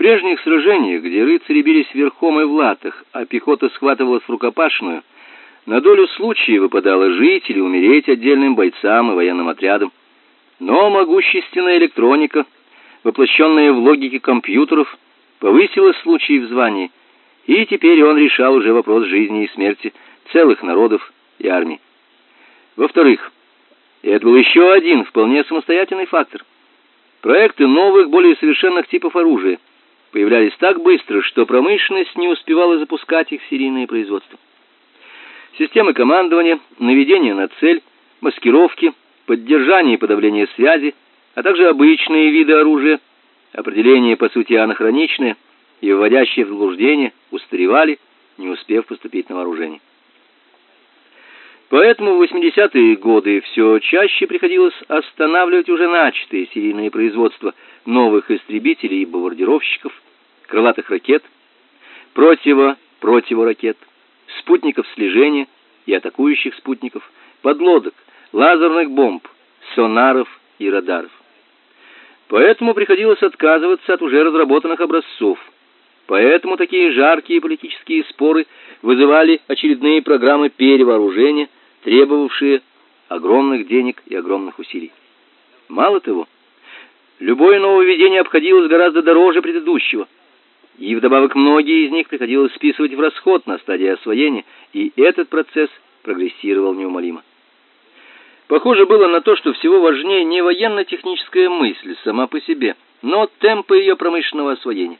прежних сражениях, где рыцари бились верхом и в латах, а пехота схватывалась в рукопашную, на долю случая выпадало жить или умереть отдельным бойцам и военным отрядам. Но могущественная электроника, воплощенная в логике компьютеров, повысила случаи в звании, и теперь он решал уже вопрос жизни и смерти целых народов и армий. Во-вторых, это был еще один вполне самостоятельный фактор. Проекты новых, более совершенных типов оружия появлялись так быстро, что промышленность не успевала запускать их в серийное производство. Системы командования, наведения на цель, маскировки, поддержание и подавление связи, а также обычные виды оружия, определение по сути анахроничные и вводящие в заблуждение, устаревали, не успев поступить на вооружение. Поэтому в 80-е годы все чаще приходилось останавливать уже начатые серийные производства новых истребителей и бомбардировщиков, крылатых ракет, противо противоракет, спутников слежения и атакующих спутников, подлодок, лазерных бомб, сонаров и радаров. Поэтому приходилось отказываться от уже разработанных образцов. Поэтому такие жаркие политические споры вызывали очередные программы перевооружения – требовавшие огромных денег и огромных усилий. Мало того, любое нововведение обходилось гораздо дороже предыдущего, и вдобавок многие из них приходилось списывать в расход на стадии освоения, и этот процесс прогрессировал неумолимо. Похоже было на то, что всего важнее не военно-техническая мысль сама по себе, но темпы ее промышленного освоения.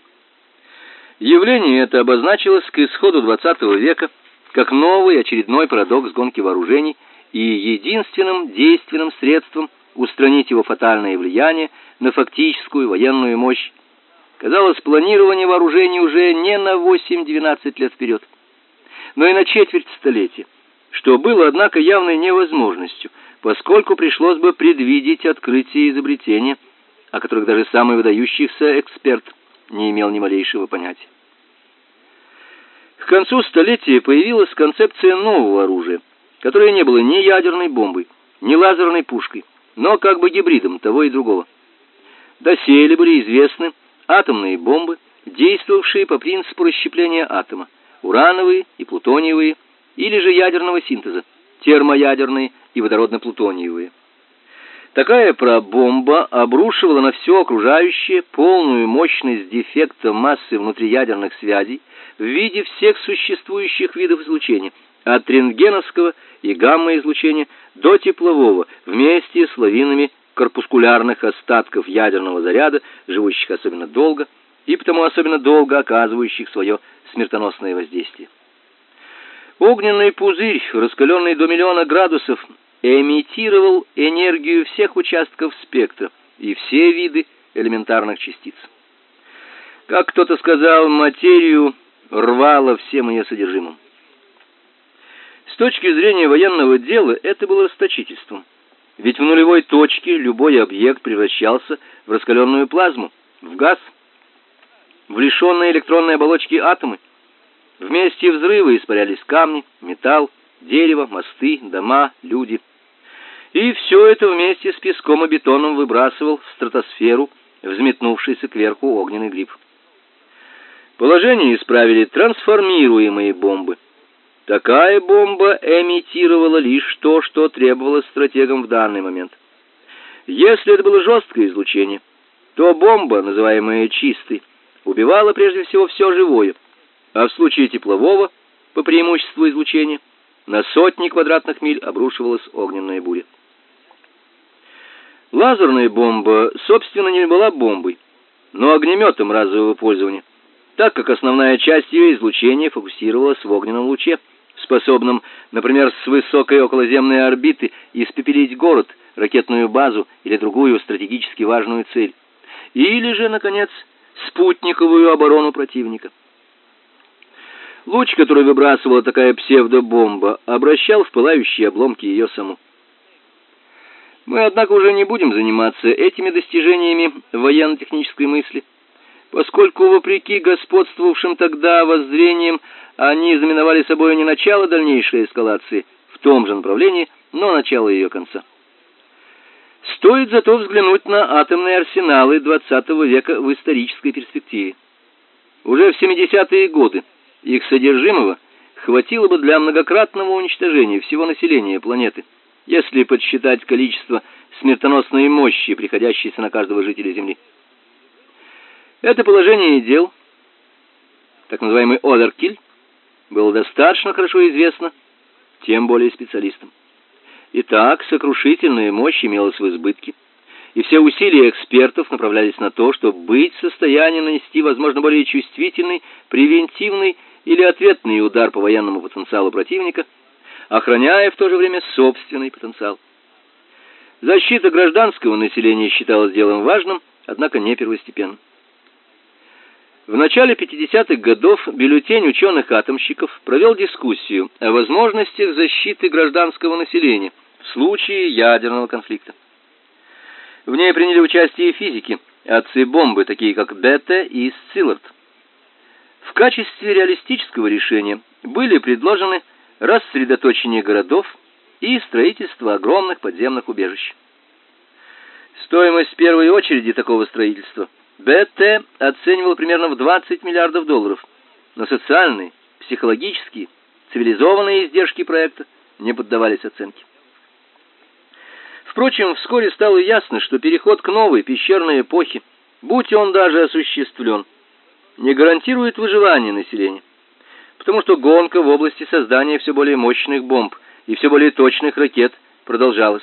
Явление это обозначилось к исходу XX века как новый очередной парадокс гонки вооружений и единственным действенным средством устранить его фатальное влияние на фактическую военную мощь. Казалось, планирование вооружений уже не на 8-12 лет вперед, но и на четверть столетия, что было, однако, явной невозможностью, поскольку пришлось бы предвидеть открытие изобретения, о которых даже самый выдающийся эксперт не имел ни малейшего понятия. К концу столетия появилась концепция нового оружия, которое не было ни ядерной бомбой, ни лазерной пушкой, но как бы гибридом того и другого. Доселе были известны атомные бомбы, действовавшие по принципу расщепления атома, урановые и плутониевые, или же ядерного синтеза, термоядерные и водородно-плутониевые. Такая пробомба обрушивала на все окружающее полную мощность дефекта массы внутриядерных связей в виде всех существующих видов излучения, от рентгеновского и гамма-излучения до теплового, вместе с лавинами корпускулярных остатков ядерного заряда, живущих особенно долго и потому особенно долго оказывающих свое смертоносное воздействие. Огненный пузырь, раскаленный до миллиона градусов, эмитировал энергию всех участков спектра и все виды элементарных частиц. Как кто-то сказал, материю рвало всем ее содержимым. С точки зрения военного дела это было расточительством. Ведь в нулевой точке любой объект превращался в раскаленную плазму, в газ, в лишенные электронной оболочки атомы. Вместе взрыва испарялись камни, металл, дерево, мосты, дома, люди. И все это вместе с песком и бетоном выбрасывал в стратосферу взметнувшийся кверху огненный гриб. Положение исправили трансформируемые бомбы. Такая бомба эмитировала лишь то, что требовалось стратегам в данный момент. Если это было жесткое излучение, то бомба, называемая чистой, убивала прежде всего все живое, а в случае теплового, по преимуществу излучения, на сотни квадратных миль обрушивалась огненная буря. Лазерная бомба, собственно, не была бомбой, но огнеметом разового пользования так как основная часть ее излучения фокусировалась в огненном луче, способном, например, с высокой околоземной орбиты испепелить город, ракетную базу или другую стратегически важную цель, или же, наконец, спутниковую оборону противника. Луч, который выбрасывала такая псевдобомба, обращал в пылающие обломки ее саму. Мы, однако, уже не будем заниматься этими достижениями военно-технической мысли поскольку вопреки господствовавшим тогда воззрениям они знаменовали собой не начало дальнейшей эскалации в том же направлении, но начало ее конца. Стоит зато взглянуть на атомные арсеналы XX века в исторической перспективе. Уже в 70-е годы их содержимого хватило бы для многократного уничтожения всего населения планеты, если подсчитать количество смертоносной мощи, приходящейся на каждого жителя Земли. Это положение дел, так называемый оверкиль, было достаточно хорошо известно тем более специалистам. Итак, сокрушительная мощь имелась в избытке, и все усилия экспертов направлялись на то, чтобы быть в состоянии нанести, возможно, более чувствительный, превентивный или ответный удар по военному потенциалу противника, охраняя в то же время собственный потенциал. Защита гражданского населения считалась делом важным, однако не первостепенным. В начале 50-х годов бюллетень ученых-атомщиков провел дискуссию о возможностях защиты гражданского населения в случае ядерного конфликта. В ней приняли участие физики, отцы бомбы, такие как Бетте и Сциллард. В качестве реалистического решения были предложены рассредоточение городов и строительство огромных подземных убежищ. Стоимость первой очереди такого строительства БТ оценивал примерно в 20 миллиардов долларов, но социальные, психологические, цивилизованные издержки проекта не поддавались оценке. Впрочем, вскоре стало ясно, что переход к новой пещерной эпохе, будь он даже осуществлен, не гарантирует выживание населения, потому что гонка в области создания все более мощных бомб и все более точных ракет продолжалась.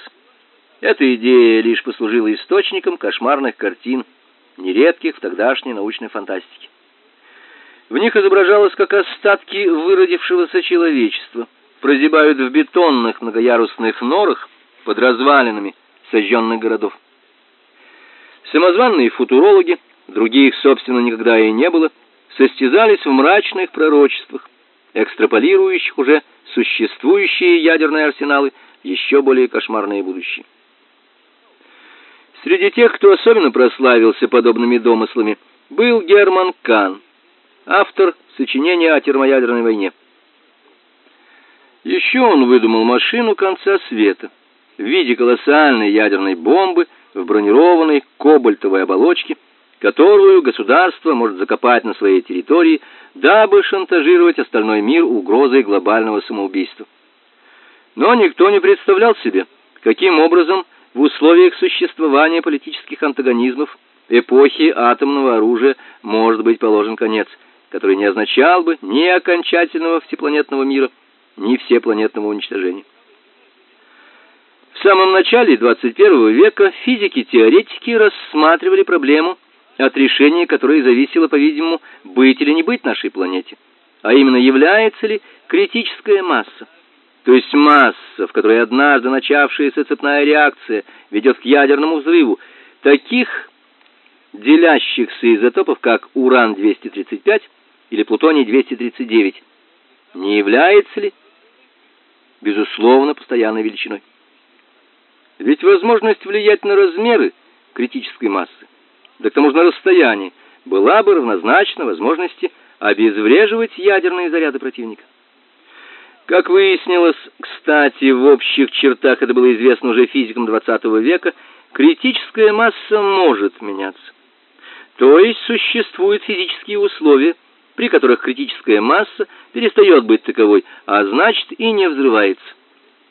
Эта идея лишь послужила источником кошмарных картин, нередких в тогдашней научной фантастике. В них изображалось, как остатки выродившегося человечества прозябают в бетонных многоярусных норах под развалинами сожженных городов. Самозванные футурологи других, собственно, никогда и не было, состязались в мрачных пророчествах, экстраполирующих уже существующие ядерные арсеналы еще более кошмарное будущее. Среди тех, кто особенно прославился подобными домыслами, был Герман Кан, автор сочинения о термоядерной войне. Еще он выдумал машину конца света в виде колоссальной ядерной бомбы в бронированной кобальтовой оболочке, которую государство может закопать на своей территории, дабы шантажировать остальной мир угрозой глобального самоубийства. Но никто не представлял себе, каким образом в условиях существования политических антагонизмов эпохи атомного оружия может быть положен конец, который не означал бы ни окончательного всепланетного мира, ни всепланетного уничтожения. В самом начале 21 века физики-теоретики рассматривали проблему от решения которой зависело, по-видимому, быть или не быть нашей планете, а именно является ли критическая масса, то есть масса, в которой однажды начавшаяся цепная реакция ведет к ядерному взрыву, таких делящихся изотопов, как уран-235 или плутоний-239, не является ли, безусловно, постоянной величиной. Ведь возможность влиять на размеры критической массы да к тому же на расстоянии, была бы равнозначна возможности обезвреживать ядерные заряды противника. Как выяснилось, кстати, в общих чертах это было известно уже физикам XX века, критическая масса может меняться. То есть существуют физические условия, при которых критическая масса перестает быть таковой, а значит и не взрывается.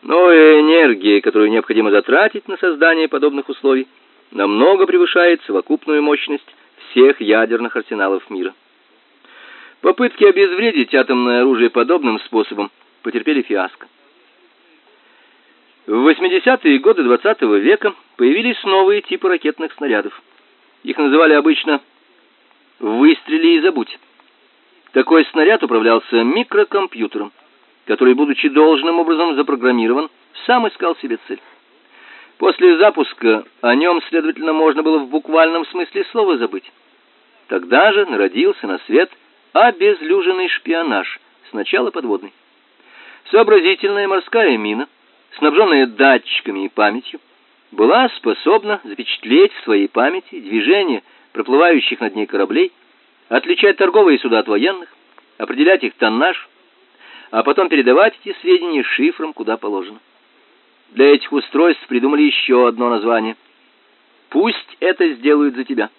Но энергия, которую необходимо затратить на создание подобных условий, намного превышает совокупную мощность всех ядерных арсеналов мира. Попытки обезвредить атомное оружие подобным способом потерпели фиаско. В 80-е годы XX -го века появились новые типы ракетных снарядов. Их называли обычно «выстрели и забудь». Такой снаряд управлялся микрокомпьютером, который, будучи должным образом запрограммирован, сам искал себе цель. После запуска о нем, следовательно, можно было в буквальном смысле слова забыть. Тогда же народился на свет обезлюженный шпионаж, сначала подводный. Сообразительная морская мина, снабженная датчиками и памятью, была способна запечатлеть в своей памяти движения проплывающих над ней кораблей, отличать торговые суда от военных, определять их тоннаж, а потом передавать эти сведения шифром куда положено. Для этих устройств придумали еще одно название. Пусть это сделают за тебя.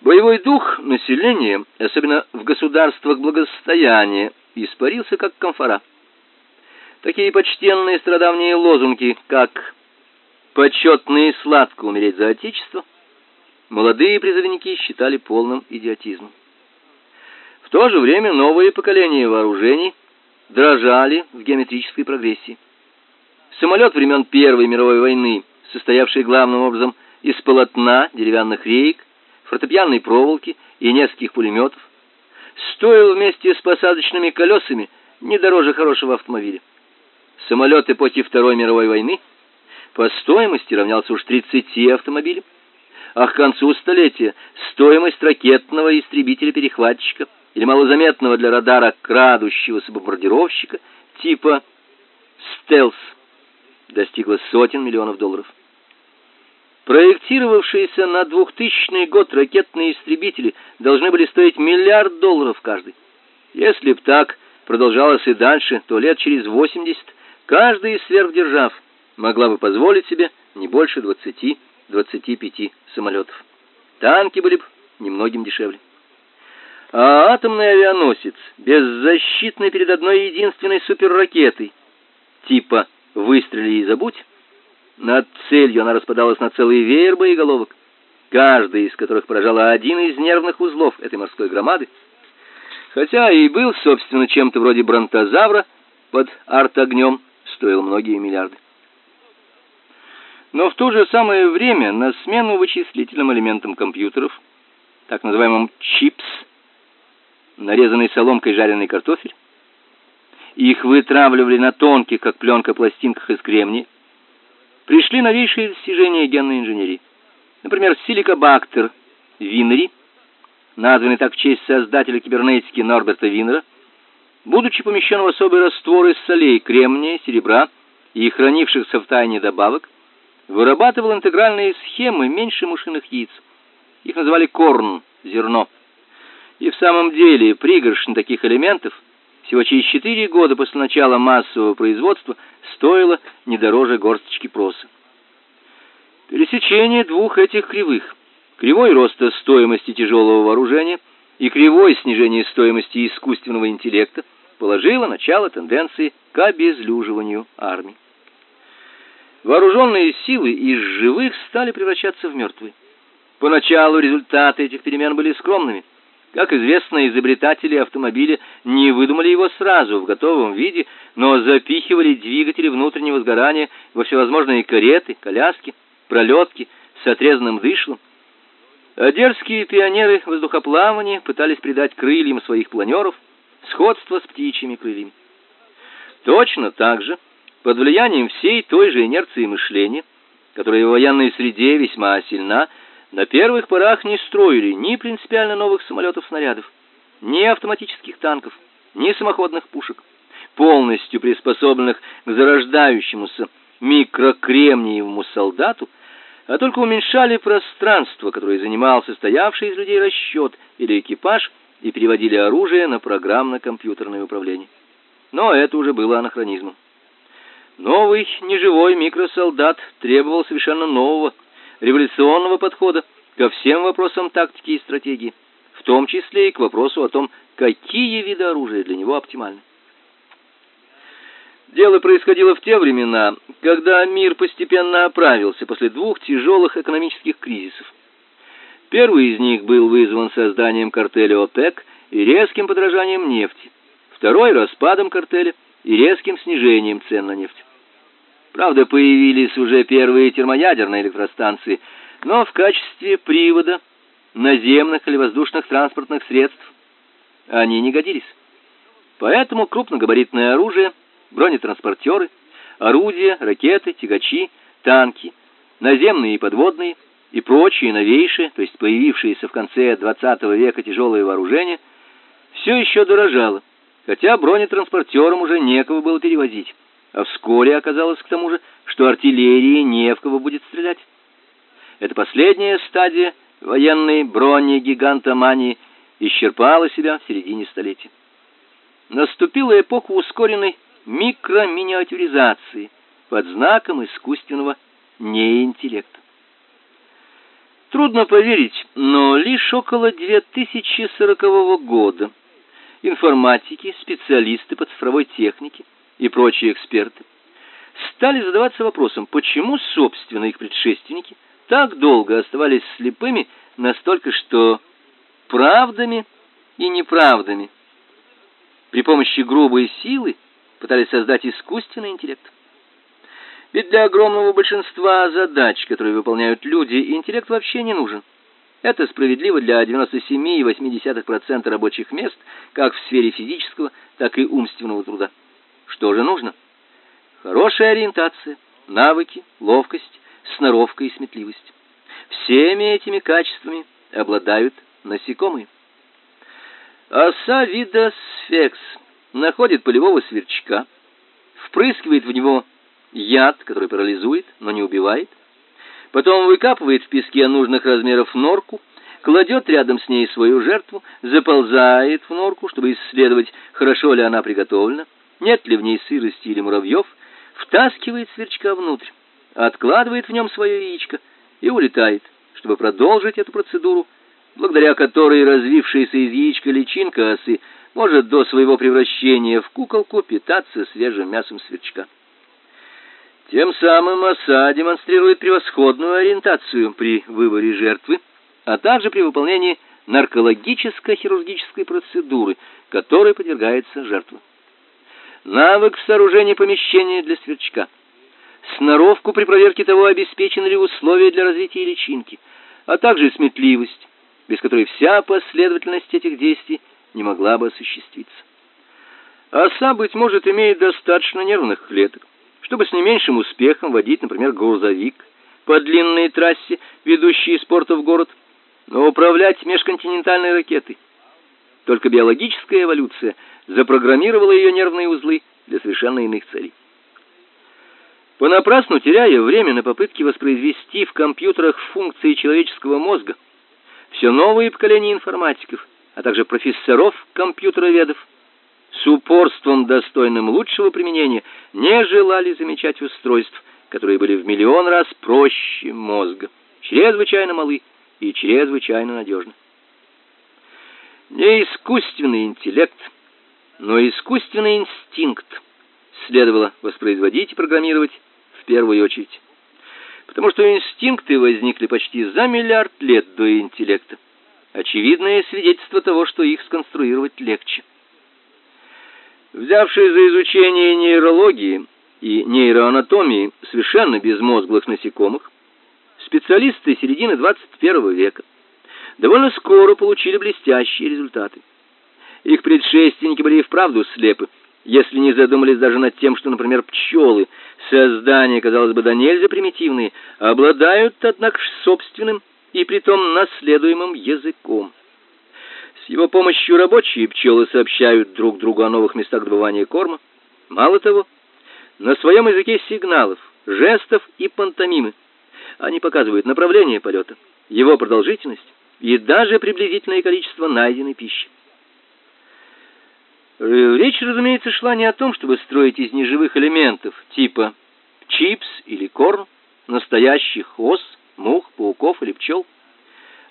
Боевой дух населения, особенно в государствах благосостояния, испарился как камфора. Такие почтенные страдавние лозунги, как «почетно и сладко умереть за Отечество», молодые призывники считали полным идиотизмом. В то же время новые поколения вооружений дрожали в геометрической прогрессии. Самолет времен Первой мировой войны, состоявший главным образом из полотна, деревянных рейк, фортепианной проволоки и нескольких пулеметов, стоил вместе с посадочными колесами не дороже хорошего автомобиля. Самолет эпохи Второй мировой войны по стоимости равнялся уж 30 автомобилям, а к концу столетия стоимость ракетного истребителя-перехватчика или малозаметного для радара крадущегося бомбардировщика типа «Стелс» достигла сотен миллионов долларов. Проектировавшиеся на 2000 год ракетные истребители должны были стоить миллиард долларов каждый. Если б так продолжалось и дальше, то лет через 80 каждая из сверхдержав могла бы позволить себе не больше 20-25 самолетов. Танки были бы немногим дешевле. А атомный авианосец, беззащитный перед одной единственной суперракетой, типа «выстрели и забудь», над целью она распадалась на целый веер боеголовок, каждая из которых поражала один из нервных узлов этой морской громады. Хотя и был, собственно, чем-то вроде бронтозавра под артогнем, стоил многие миллиарды. Но в то же самое время на смену вычислительным элементам компьютеров, так называемым чипс, нарезанный соломкой жареный картофель, их вытравливали на тонких, как пленка, пластинках из кремния, пришли новейшие достижения генной инженерии. Например, силикобактер винери, названный так в честь создателя кибернетики Норберта Винера, будучи помещен в особый раствор из солей кремния, серебра и хранившихся в тайне добавок, вырабатывал интегральные схемы меньше мышиных яиц. Их называли корн, зерно. И в самом деле пригоршня таких элементов всего через 4 года после начала массового производства стоило не дороже горсточки проса. Пересечение двух этих кривых, кривой роста стоимости тяжелого вооружения и кривой снижения стоимости искусственного интеллекта, положило начало тенденции к обезлюживанию армии. Вооруженные силы из живых стали превращаться в мертвые. Поначалу результаты этих перемен были скромными. Как известно, изобретатели автомобиля не выдумали его сразу в готовом виде, но запихивали двигатели внутреннего сгорания во всевозможные кареты, коляски, пролетки с отрезанным дышлом. А дерзкие пионеры воздухоплавания пытались придать крыльям своих планеров сходство с птичьими крыльями. Точно так же, под влиянием всей той же инерции мышления, которая в военной среде весьма сильна, на первых порах не строили ни принципиально новых самолетов-снарядов, ни автоматических танков, ни самоходных пушек, полностью приспособленных к зарождающемуся микрокремниевому солдату, а только уменьшали пространство, которое занимал состоявший из людей расчет или экипаж, и переводили оружие на программно-компьютерное управление. Но это уже было анахронизмом. Новый неживой микросолдат требовал совершенно нового революционного подхода ко всем вопросам тактики и стратегии, в том числе и к вопросу о том, какие виды оружия для него оптимальны. Дело происходило в те времена, когда мир постепенно оправился после двух тяжелых экономических кризисов. Первый из них был вызван созданием картеля ОПЕК и резким подорожанием нефти. Второй распадом картеля и резким снижением цен на нефть. Правда, появились уже первые термоядерные электростанции, но в качестве привода наземных или воздушных транспортных средств они не годились. Поэтому крупногабаритное оружие, бронетранспортеры, орудия, ракеты, тягачи, танки, наземные и подводные и прочие новейшие, то есть появившиеся в конце XX века тяжелые вооружения, все еще дорожало, хотя бронетранспортерам уже некого было перевозить а вскоре оказалось к тому же, что артиллерии не в кого будет стрелять. Эта последняя стадия военной брони-гигантомании исчерпала себя в середине столетия. Наступила эпоха ускоренной микроминиатюризации под знаком искусственного неинтеллекта. Трудно поверить, но лишь около 2040 года информатики, специалисты по цифровой технике и прочие эксперты стали задаваться вопросом, почему, собственно, их предшественники так долго оставались слепыми настолько, что правдами и неправдами при помощи грубой силы пытались создать искусственный интеллект. Ведь для огромного большинства задач, которые выполняют люди, интеллект вообще не нужен. Это справедливо для 97,8% рабочих мест, как в сфере физического, так и умственного труда. Что же нужно? Хорошая ориентация, навыки, ловкость, сноровка и сметливость. Всеми этими качествами обладают насекомые. Оса вида сфекс находит полевого сверчка, впрыскивает в него яд, который парализует, но не убивает. Потом выкапывает в песке нужных размеров норку, кладет рядом с ней свою жертву, заползает в норку, чтобы исследовать, хорошо ли она приготовлена, нет ли в ней сырости или муравьев, втаскивает сверчка внутрь, откладывает в нем свое яичко и улетает, чтобы продолжить эту процедуру, благодаря которой развившаяся из яичка личинка осы может до своего превращения в куколку питаться свежим мясом сверчка. Тем самым оса демонстрирует превосходную ориентацию при выборе жертвы, а также при выполнении наркологической хирургической процедуры, которой подвергается жертва. Навык в сооружении помещения для сверчка. Сноровку при проверке того, обеспечены ли условия для развития личинки, а также сметливость, без которой вся последовательность этих действий не могла бы осуществиться. Оса, быть может, имеет достаточно нервных клеток, чтобы с не меньшим успехом водить, например, грузовик по длинной трассе, ведущей из порта в город, но управлять межконтинентальной ракетой. Только биологическая эволюция запрограммировала ее нервные узлы для совершенно иных целей. Понапрасну теряя время на попытки воспроизвести в компьютерах функции человеческого мозга, все новые поколения информатиков, а также профессоров компьютероведов с упорством, достойным лучшего применения, не желали замечать устройств, которые были в миллион раз проще мозга, чрезвычайно малы и чрезвычайно надежны. Не искусственный интеллект, но искусственный инстинкт следовало воспроизводить и программировать в первую очередь. Потому что инстинкты возникли почти за миллиард лет до интеллекта. Очевидное свидетельство того, что их сконструировать легче. Взявшие за изучение нейрологии и нейроанатомии совершенно безмозглых насекомых, специалисты середины 21 века довольно скоро получили блестящие результаты. Их предшественники были и вправду слепы, если не задумались даже над тем, что, например, пчелы, создания, казалось бы, да нельзя примитивные, обладают, однако, собственным и притом наследуемым языком. С его помощью рабочие пчелы сообщают друг другу о новых местах добывания корма. Мало того, на своем языке сигналов, жестов и пантомимы они показывают направление полета, его продолжительность и даже приблизительное количество найденной пищи. Э, речь, разумеется, шла не о том, чтобы строить из неживых элементов типа чипс или корм настоящих ос, мух, пауков или пчел,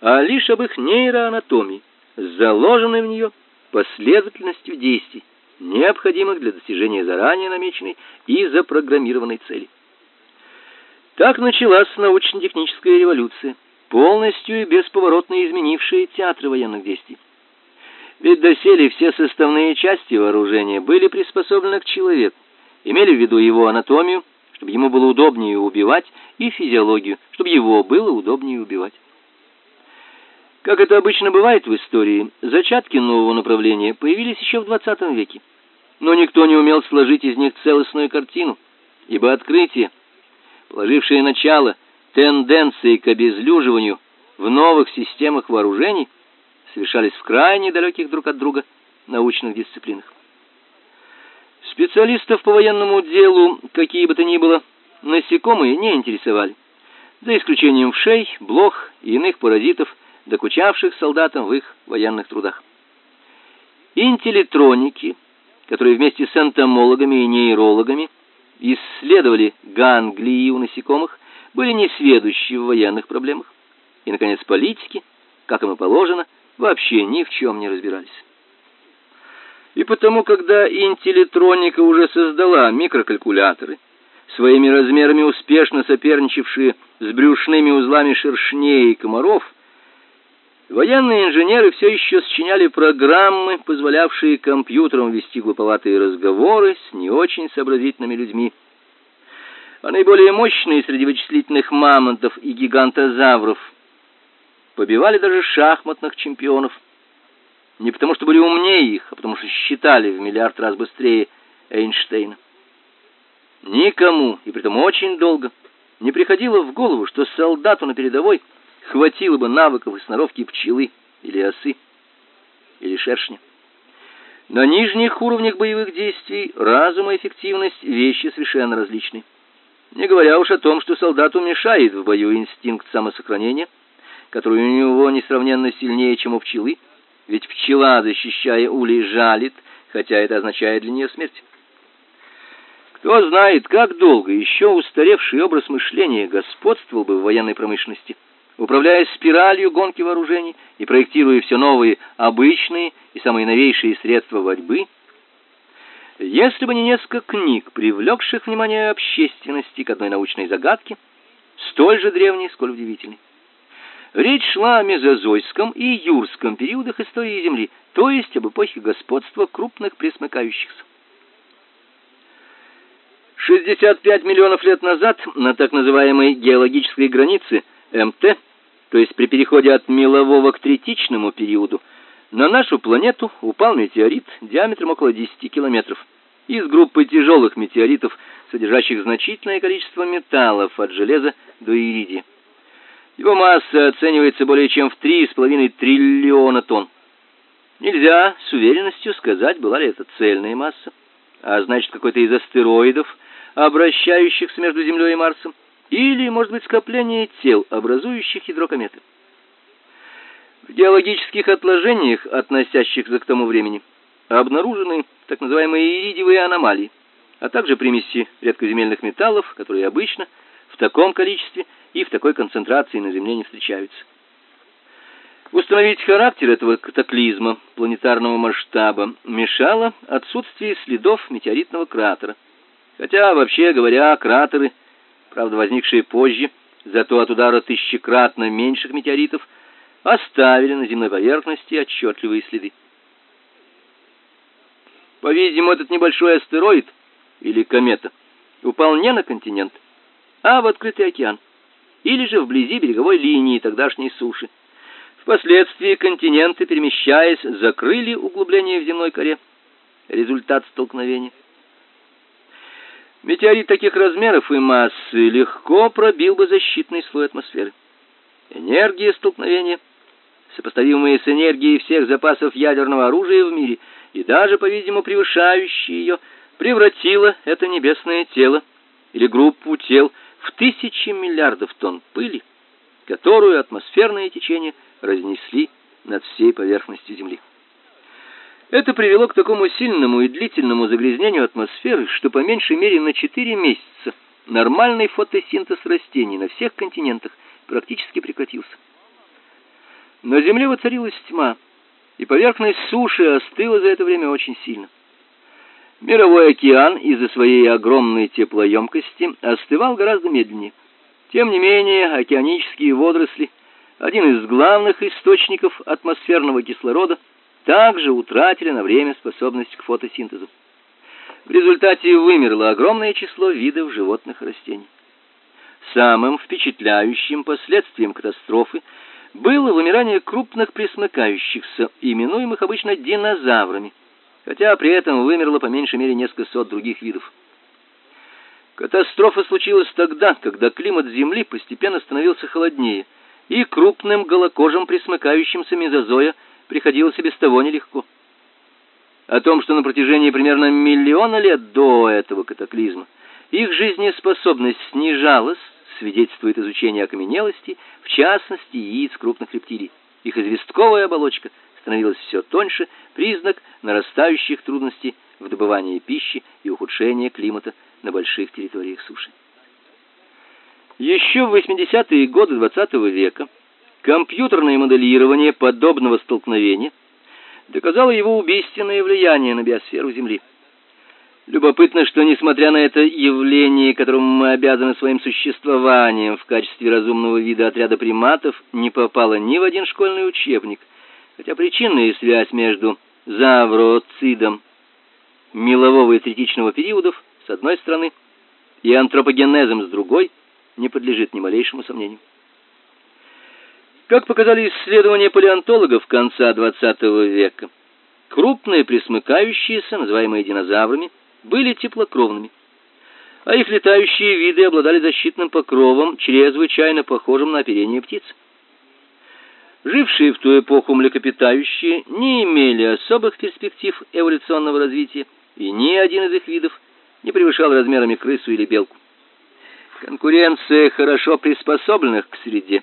а лишь об их нейроанатомии заложенной в нее последовательностью действий, необходимых для достижения заранее намеченной и запрограммированной цели. Так началась научно-техническая революция, полностью и бесповоротно изменившая театры военных действий. Ведь доселе все составные части вооружения были приспособлены к человеку, имели в виду его анатомию, чтобы ему было удобнее убивать, и физиологию, чтобы его было удобнее убивать. Как это обычно бывает в истории, зачатки нового направления появились еще в 20 веке. Но никто не умел сложить из них целостную картину, ибо открытие, положившее начало тенденции к обезлюживанию в новых системах вооружений, совершались в крайне далеких друг от друга научных дисциплинах. Специалистов по военному делу, какие бы то ни было, насекомые не интересовали, за исключением вшей, блох и иных паразитов, докучавших солдатам в их военных трудах. Интеллектроники, которые вместе с энтомологами и нейрологами исследовали ганглии у насекомых, были несведущи в военных проблемах. и, наконец, политики, как им и положено, вообще ни в чем не разбирались. И потому, когда интеллектроника уже создала микрокалькуляторы, своими размерами успешно соперничавшие с брюшными узлами шершней и комаров, военные инженеры все еще сочиняли программы, позволявшие компьютерам вести глуповатые разговоры с не очень сообразительными людьми. А наиболее мощные среди вычислительных мамонтов и гигантозавров побивали даже шахматных чемпионов. Не потому, что были умнее их, а потому что считали в миллиард раз быстрее Эйнштейна. Никому, и притом очень долго, не приходило в голову, что солдату на передовой хватило бы навыков и сноровки пчелы или осы или шершня. На нижних уровнях боевых действий разум и эффективность вещи совершенно различны. Не говоря уж о том, что солдату мешает в бою инстинкт самосохранения, который у него несравненно сильнее, чем у пчелы, ведь пчела, защищая улей, жалит, хотя это означает для нее смерть. Кто знает, как долго еще устаревший образ мышления господствовал бы в военной промышленности, управляя спиралью гонки вооружений и проектируя все новые обычные и самые новейшие средства борьбы, если бы не несколько книг, привлекших внимание общественности к одной научной загадке, столь же древней, сколь удивительной. Речь шла о мезозойском и юрском периодах истории Земли, то есть об эпохе господства крупных пресмыкающихся. 65 миллионов лет назад на так называемой геологической границе МТ, то есть при переходе от мелового к третичному периоду, на нашу планету упал метеорит диаметром около 10 километров из группы тяжелых метеоритов, содержащих значительное количество металлов от железа до иридия. Его масса оценивается более чем в 3,5 триллиона тонн. Нельзя с уверенностью сказать, была ли это цельная масса, а значит, какой-то из астероидов, обращающихся между Землей и Марсом, или, может быть, скопление тел, образующих ядро кометы. В геологических отложениях, относящихся к тому времени, обнаружены так называемые иридиевые аномалии, а также примеси редкоземельных металлов, которые обычно в таком количестве и в такой концентрации на Земле не встречаются. Установить характер этого катаклизма планетарного масштаба мешало отсутствие следов метеоритного кратера. Хотя, вообще говоря, кратеры, правда возникшие позже, зато от удара тысячекратно меньших метеоритов, оставили на земной поверхности отчетливые следы. По-видимому, этот небольшой астероид или комета упал не на континент, а в открытый океан, или же вблизи береговой линии тогдашней суши. Впоследствии континенты, перемещаясь, закрыли углубление в земной коре. Результат столкновения. Метеорит таких размеров и массы легко пробил бы защитный слой атмосферы. Энергия столкновения, сопоставимая с энергией всех запасов ядерного оружия в мире и даже, по-видимому, превышающая ее, превратила это небесное тело или группу тел в тысячи миллиардов тонн пыли, которую атмосферные течения разнесли над всей поверхностью Земли. Это привело к такому сильному и длительному загрязнению атмосферы, что по меньшей мере на 4 месяца нормальный фотосинтез растений на всех континентах практически прекратился. На Земле воцарилась тьма, и поверхность суши остыла за это время очень сильно. Мировой океан из-за своей огромной теплоемкости остывал гораздо медленнее. Тем не менее, океанические водоросли, один из главных источников атмосферного кислорода, также утратили на время способность к фотосинтезу. В результате вымерло огромное число видов животных и растений. Самым впечатляющим последствием катастрофы было вымирание крупных пресмыкающихся, именуемых обычно динозаврами, хотя при этом вымерло по меньшей мере несколько сот других видов. Катастрофа случилась тогда, когда климат Земли постепенно становился холоднее, и крупным голокожим пресмыкающимся мезозоя приходилось и без того нелегко. О том, что на протяжении примерно миллиона лет до этого катаклизма их жизнеспособность снижалась, свидетельствует изучение окаменелости, в частности яиц крупных рептилий. Их известковая оболочка становилась все тоньше, признак нарастающих трудностей в добывании пищи и ухудшения климата на больших территориях суши. Еще в 80-е годы XX -го века Компьютерное моделирование подобного столкновения доказало его убийственное влияние на биосферу Земли. Любопытно, что несмотря на это явление, которому мы обязаны своим существованием в качестве разумного вида отряда приматов, не попало ни в один школьный учебник, хотя причинная связь между завроцидом мелового и третичного периодов с одной стороны и антропогенезом с другой не подлежит ни малейшему сомнению. Как показали исследования палеонтологов конца XX века, крупные пресмыкающиеся, называемые динозаврами, были теплокровными, а их летающие виды обладали защитным покровом, чрезвычайно похожим на оперение птиц. Жившие в ту эпоху млекопитающие не имели особых перспектив эволюционного развития, и ни один из их видов не превышал размерами крысу или белку. Конкуренция хорошо приспособленных к среде,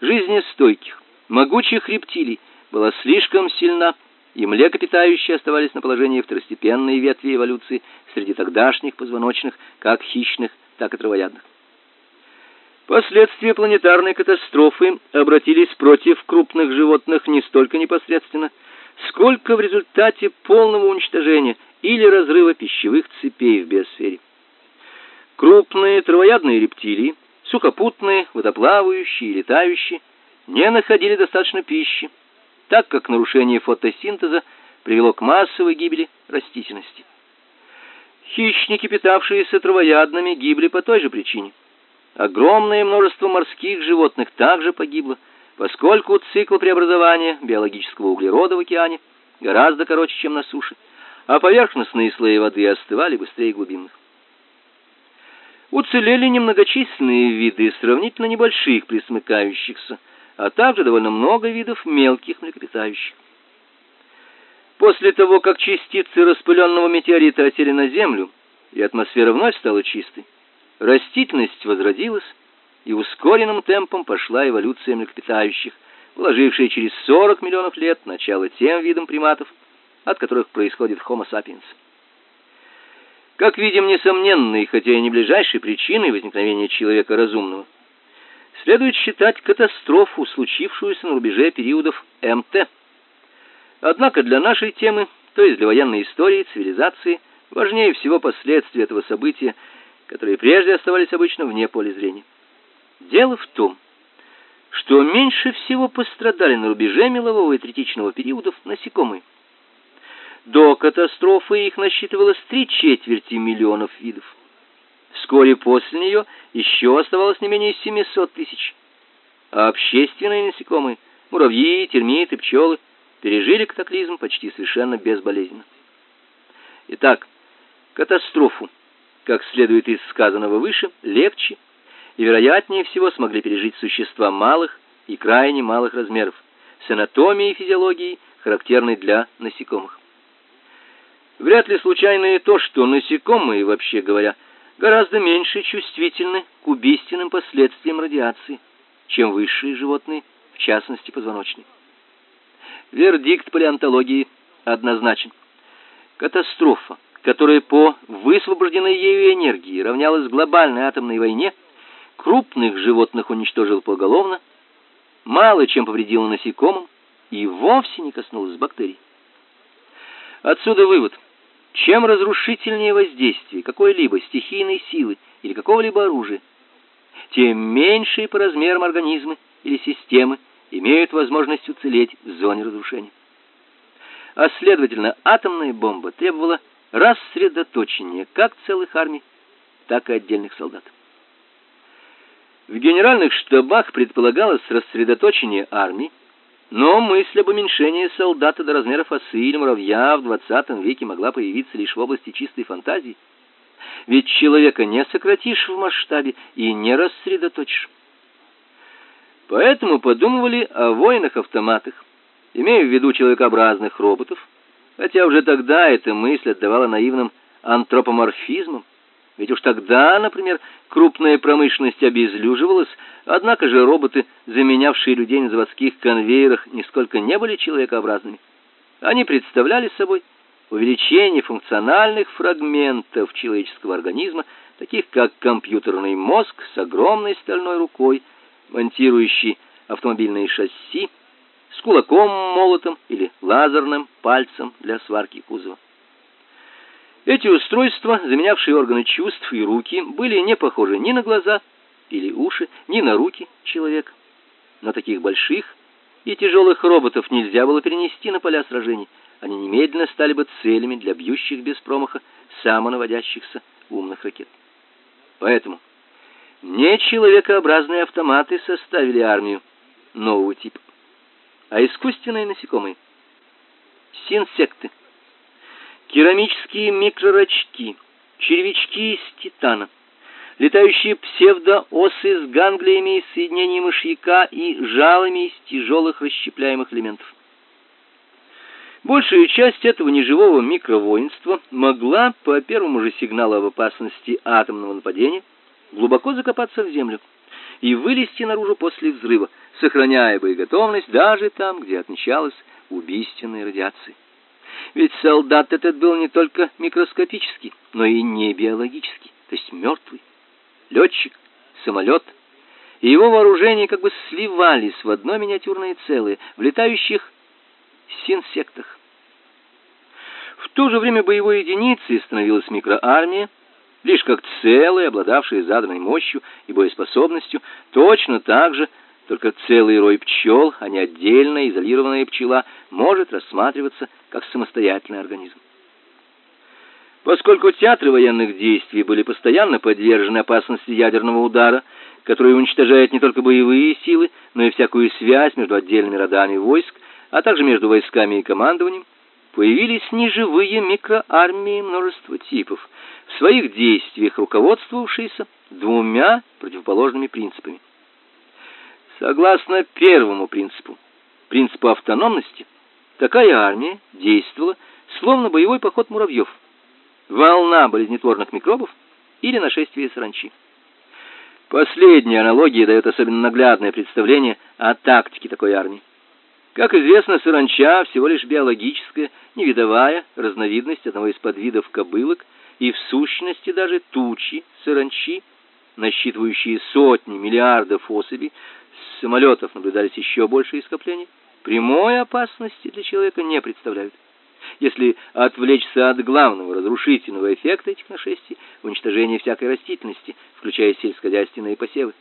жизнестойких, могучих рептилий была слишком сильна, и млекопитающие оставались на положении второстепенной ветви эволюции среди тогдашних позвоночных, как хищных, так и травоядных. Последствия планетарной катастрофы обратились против крупных животных не столько непосредственно, сколько в результате полного уничтожения или разрыва пищевых цепей в биосфере. Крупные травоядные рептилии, сухопутные, водоплавающие и летающие, не находили достаточно пищи, так как нарушение фотосинтеза привело к массовой гибели растительности. Хищники, питавшиеся травоядными, гибли по той же причине. Огромное множество морских животных также погибло, поскольку цикл преобразования биологического углерода в океане гораздо короче, чем на суше, а поверхностные слои воды остывали быстрее глубинных. Уцелели немногочисленные виды сравнительно небольших пресмыкающихся, а также довольно много видов мелких млекопитающих. После того, как частицы распыленного метеорита осели на Землю, и атмосфера вновь стала чистой, растительность возродилась, и ускоренным темпом пошла эволюция млекопитающих, положившая через 40 миллионов лет начало тем видам приматов, от которых происходит Homo sapiens. Как видим, несомненной, хотя и не ближайшей причиной возникновения человека разумного следует считать катастрофу, случившуюся на рубеже периодов МТ. Однако для нашей темы, то есть для военной истории цивилизации, важнее всего последствия этого события, которые прежде оставались обычно вне поля зрения. Дело в том, что меньше всего пострадали на рубеже мелового и третичного периодов насекомые. До катастрофы их насчитывалось три четверти миллионов видов. Вскоре после нее еще оставалось не менее 700 тысяч. А общественные насекомые, муравьи, термиты, пчелы, пережили катаклизм почти совершенно безболезненно. Итак, катастрофу, как следует из сказанного выше, легче и вероятнее всего смогли пережить существа малых и крайне малых размеров, с анатомией и физиологией, характерной для насекомых. Вряд ли случайно и то, что насекомые, вообще говоря, гораздо меньше чувствительны к убийственным последствиям радиации, чем высшие животные, в частности позвоночные. Вердикт палеонтологии однозначен. Катастрофа, которая по высвобожденной ею энергии равнялась глобальной атомной войне, крупных животных уничтожил поголовно, мало чем повредила насекомым и вовсе не коснулась бактерий. Отсюда вывод – чем разрушительнее воздействие какой-либо стихийной силы или какого-либо оружия, тем меньшие по размерам организмы или системы имеют возможность уцелеть в зоне разрушения. А следовательно, атомная бомба требовала рассредоточения как целых армий, так и отдельных солдат. В генеральных штабах предполагалось рассредоточение армий, но мысль об уменьшении солдата до размеров осы или муравья в 20 веке могла появиться лишь в области чистой фантазии. Ведь человека не сократишь в масштабе и не рассредоточишь. Поэтому подумывали о воинах-автоматах, имея в виду человекообразных роботов, хотя уже тогда эта мысль отдавала наивным антропоморфизмом. Ведь уж тогда, например, крупная промышленность обезлюживалась, однако же роботы, заменявшие людей на заводских конвейерах, нисколько не были человекообразными. Они представляли собой увеличение функциональных фрагментов человеческого организма, таких как компьютерный мозг с огромной стальной рукой, монтирующий автомобильные шасси, с кулаком молотом или лазерным пальцем для сварки кузова. Эти устройства, заменявшие органы чувств и руки, были не похожи ни на глаза или уши, ни на руки человека. Но таких больших и тяжелых роботов нельзя было перенести на поля сражений. Они немедленно стали бы целями для бьющих без промаха самонаводящихся умных ракет. Поэтому не человекообразные автоматы составили армию нового типа, а искусственные насекомые. Синсекты керамические микрорачки, червячки из титана, летающие псевдоосы с ганглиями из соединений мышьяка и жалами из тяжелых расщепляемых элементов. Большая часть этого неживого микровоинства могла по первому же сигналу об опасности атомного нападения глубоко закопаться в землю и вылезти наружу после взрыва, сохраняя боеготовность даже там, где отмечалась убийственная радиация. Ведь солдат этот был не только микроскопический, но и не биологический, то есть мертвый. Летчик, самолет и его вооружение как бы сливались в одно миниатюрное целое в летающих синсектах. В то же время боевой единицей становилась микроармия, лишь как целая, обладавшая заданной мощью и боеспособностью, точно так же только целый рой пчел, а не отдельная изолированная пчела, может рассматриваться как самостоятельный организм. Поскольку театры военных действий были постоянно подвержены опасности ядерного удара, который уничтожает не только боевые силы, но и всякую связь между отдельными родами войск, а также между войсками и командованием, появились неживые микроармии множества типов, в своих действиях руководствовавшиеся двумя противоположными принципами. Согласно первому принципу, принципу автономности, такая армия действовала словно боевой поход муравьев, волна болезнетворных микробов или нашествие саранчи. Последняя аналогия дает особенно наглядное представление о тактике такой армии. Как известно, саранча всего лишь биологическая, невидовая разновидность одного из подвидов кобылок, и в сущности даже тучи саранчи, насчитывающие сотни миллиардов особей, с самолетов наблюдались еще большие скопления, прямой опасности для человека не представляют. Если отвлечься от главного разрушительного эффекта этих нашествий, уничтожения всякой растительности, включая сельскохозяйственные посевы.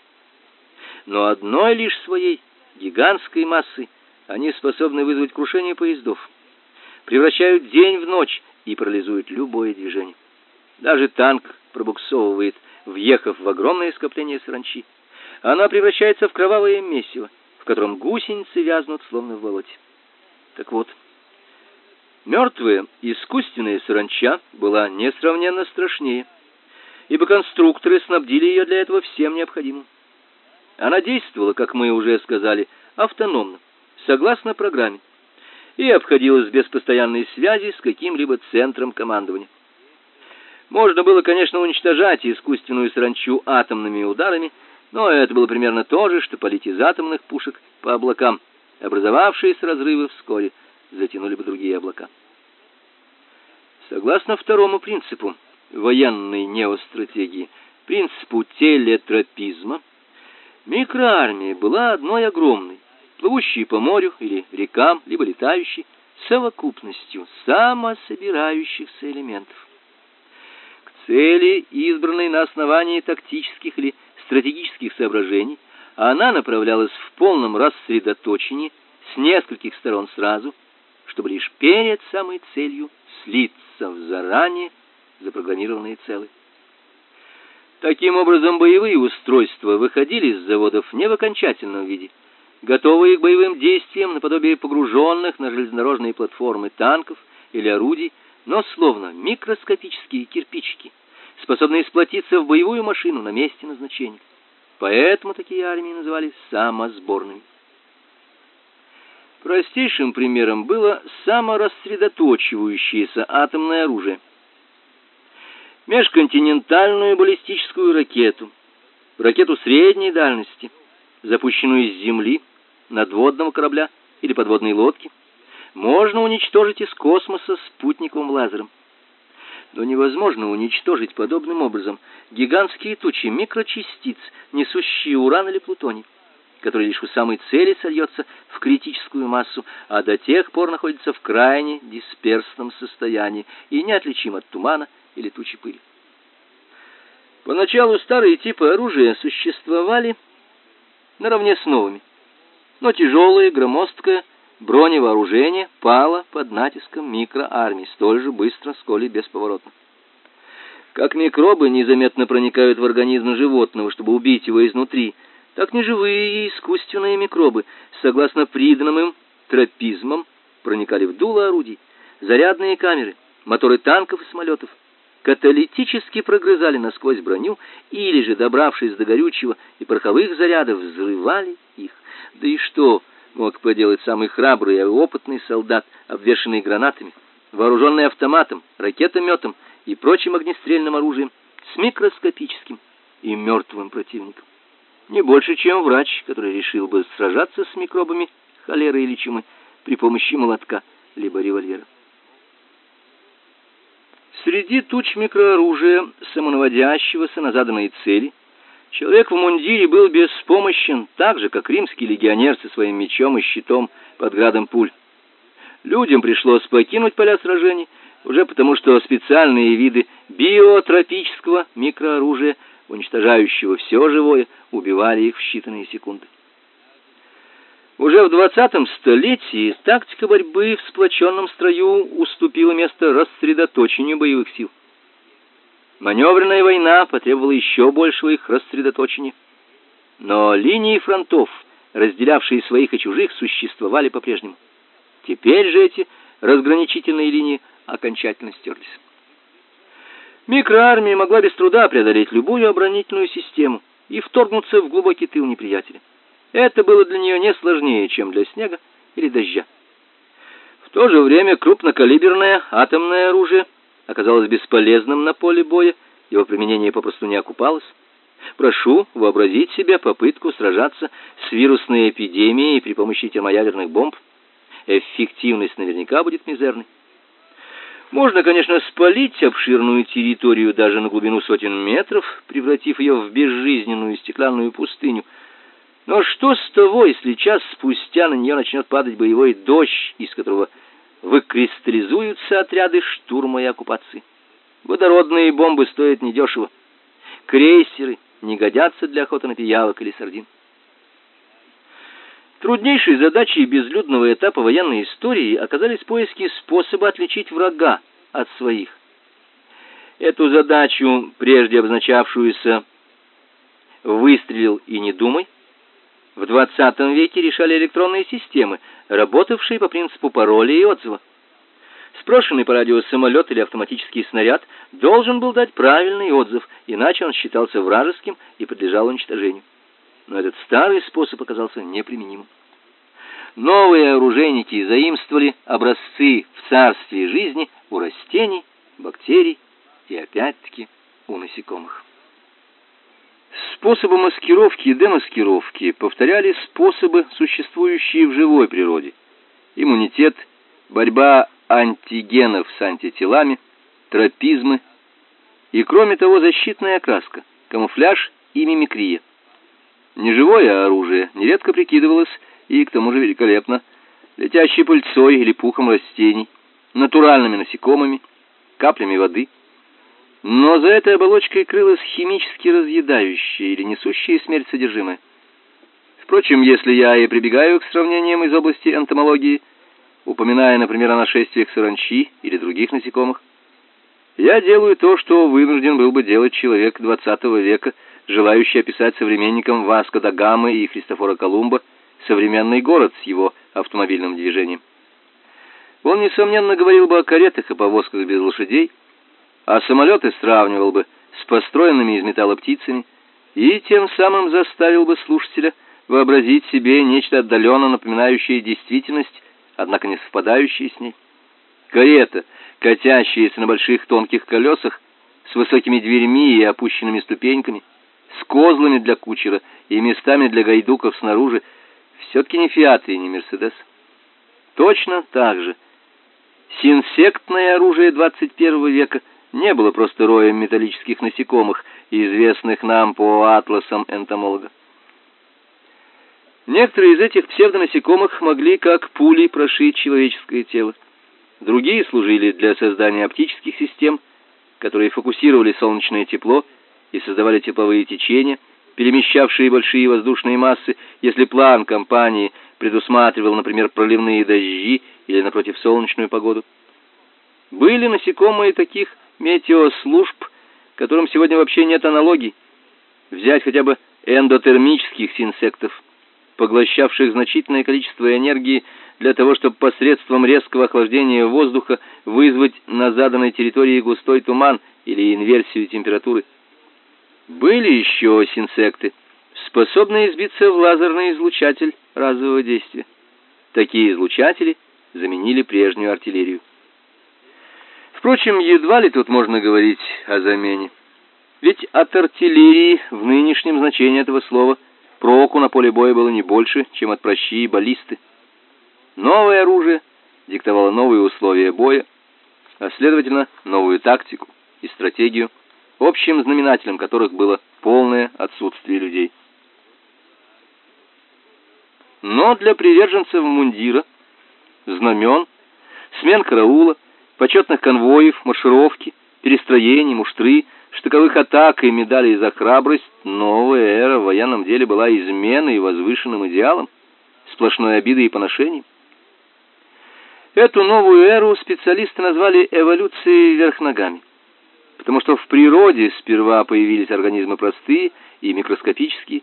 Но одной лишь своей гигантской массой они способны вызвать крушение поездов, превращают день в ночь и парализуют любое движение. Даже танк пробуксовывает, въехав в огромное скопление саранчи она превращается в кровавое месиво, в котором гусеницы вязнут словно в болоте. Так вот, мертвая искусственная саранча была несравненно страшнее, ибо конструкторы снабдили ее для этого всем необходимым. Она действовала, как мы уже сказали, автономно, согласно программе, и обходилась без постоянной связи с каким-либо центром командования. Можно было, конечно, уничтожать искусственную саранчу атомными ударами, но это было примерно то же, что полить из атомных пушек по облакам. Образовавшиеся разрывы вскоре затянули бы другие облака. Согласно второму принципу военной неостратегии, принципу телетропизма, микроармия была одной огромной, плывущей по морю или рекам, либо летающей, совокупностью самособирающихся элементов. К цели, избранной на основании тактических или стратегических соображений, она направлялась в полном рассредоточении с нескольких сторон сразу, чтобы лишь перед самой целью слиться в заранее запрограммированные целые. Таким образом, боевые устройства выходили из заводов не в окончательном виде, готовые к боевым действиям наподобие погруженных на железнодорожные платформы танков или орудий, но словно микроскопические кирпичики – способные сплотиться в боевую машину на месте назначения. Поэтому такие армии назывались самосборными. Простейшим примером было саморассредоточивающееся атомное оружие. Межконтинентальную баллистическую ракету, ракету средней дальности, запущенную из земли, надводного корабля или подводной лодки, можно уничтожить из космоса спутниковым лазером но невозможно уничтожить подобным образом гигантские тучи микрочастиц, несущие уран или плутоний. который лишь у самой цели сольется в критическую массу, а до тех пор находится в крайне дисперсном состоянии и неотличим от тумана или тучи пыли. Поначалу старые типы оружия существовали наравне с новыми, но тяжелое, громоздкое броневооружение пало под натиском микроармий столь же быстро, сколь и бесповоротно. Как микробы незаметно проникают в организм животного, чтобы убить его изнутри, так неживые и искусственные микробы, согласно приданным им тропизмам, проникали в дуло орудий, зарядные камеры, моторы танков и самолетов, каталитически прогрызали насквозь броню или же, добравшись до горючего и пороховых зарядов, взрывали их. Да и что мог поделать самый храбрый и опытный солдат, обвешанный гранатами, вооруженный автоматом, ракетометом и прочим огнестрельным оружием с микроскопическим и мертвым противником. Не больше, чем врач, который решил бы сражаться с микробами холеры или чумы при помощи молотка либо револьвера. Среди туч микрооружия, самонаводящегося на заданные цели, человек в мундире был беспомощен, так же, как римский легионер со своим мечом и щитом под градом пуль. Людям пришлось покинуть поля сражений, уже потому что специальные виды биотропического микрооружия, уничтожающего все живое, убивали их в считанные секунды. Уже в 20 столетии тактика борьбы в сплоченном строю уступила место рассредоточению боевых сил. Маневренная война потребовала еще большего их рассредоточения. Но линии фронтов, разделявшие своих и чужих, существовали по-прежнему. Теперь же эти разграничительные линии окончательно стерлись. Микроармия могла без труда преодолеть любую оборонительную систему и вторгнуться в глубокий тыл неприятеля. Это было для нее не сложнее, чем для снега или дождя. В то же время крупнокалиберное атомное оружие оказалось бесполезным на поле боя, его применение попросту не окупалось. Прошу вообразить себе попытку сражаться с вирусной эпидемией при помощи термоядерных бомб. Эффективность наверняка будет мизерной. Можно, конечно, спалить обширную территорию даже на глубину сотен метров, превратив ее в безжизненную стеклянную пустыню. Но что с того, если час спустя на нее начнет падать боевой дождь, из которого выкристаллизуются отряды штурма и оккупации? Водородные бомбы стоят недешево. Крейсеры не годятся для охоты на пиявок или сардин. Труднейшей задачей безлюдного этапа военной истории оказались поиски способа отличить врага от своих. Эту задачу, прежде обозначавшуюся «выстрелил и не думай», в 20 веке решали электронные системы, работавшие по принципу пароля и отзыва. Спрошенный по радио самолет или автоматический снаряд должен был дать правильный отзыв, иначе он считался вражеским и подлежал уничтожению но этот старый способ оказался неприменимым. Новые оружейники заимствовали образцы в царстве жизни у растений, бактерий и опять-таки у насекомых. Способы маскировки и демаскировки повторяли способы, существующие в живой природе. Иммунитет, борьба антигенов с антителами, тропизмы и, кроме того, защитная окраска, камуфляж и мимикрия. Неживое оружие нередко прикидывалось и к тому же великолепно летящей пыльцой или пухом растений, натуральными насекомыми, каплями воды. Но за этой оболочкой крылось химически разъедающее или несущее смерть содержимое. Впрочем, если я и прибегаю к сравнениям из области энтомологии, упоминая, например, о нашествиях саранчи или других насекомых, я делаю то, что вынужден был бы делать человек XX века – желающий описать современникам Васко да Гамы и Христофора Колумба современный город с его автомобильным движением. Он, несомненно, говорил бы о каретах и повозках без лошадей, а самолеты сравнивал бы с построенными из металла птицами и тем самым заставил бы слушателя вообразить себе нечто отдаленно напоминающее действительность, однако не совпадающее с ней. Карета, катящаяся на больших тонких колесах, с высокими дверьми и опущенными ступеньками – с козлами для кучера и местами для гайдуков снаружи, все-таки не «Фиат» и не «Мерседес». Точно так же. Синсектное оружие 21 века не было просто роем металлических насекомых, известных нам по атласам энтомолога. Некоторые из этих псевдонасекомых могли как пули прошить человеческое тело. Другие служили для создания оптических систем, которые фокусировали солнечное тепло и создавали тепловые течения, перемещавшие большие воздушные массы, если план компании предусматривал, например, проливные дожди или напротив солнечную погоду. Были насекомые таких метеослужб, которым сегодня вообще нет аналогий. Взять хотя бы эндотермических инсектов, поглощавших значительное количество энергии для того, чтобы посредством резкого охлаждения воздуха вызвать на заданной территории густой туман или инверсию температуры. Были еще инсекты, способные избиться в лазерный излучатель разового действия. Такие излучатели заменили прежнюю артиллерию. Впрочем, едва ли тут можно говорить о замене. Ведь от артиллерии в нынешнем значении этого слова проку на поле боя было не больше, чем от прощи и баллисты. Новое оружие диктовало новые условия боя, а следовательно, новую тактику и стратегию, общим знаменателем которых было полное отсутствие людей. Но для приверженцев мундира, знамен, смен караула, почетных конвоев, маршировки, перестроений, муштры, штыковых атак и медалей за храбрость, новая эра в военном деле была изменой и возвышенным идеалом, сплошной обидой и поношением. Эту новую эру специалисты назвали эволюцией вверх ногами, потому что в природе сперва появились организмы простые и микроскопические,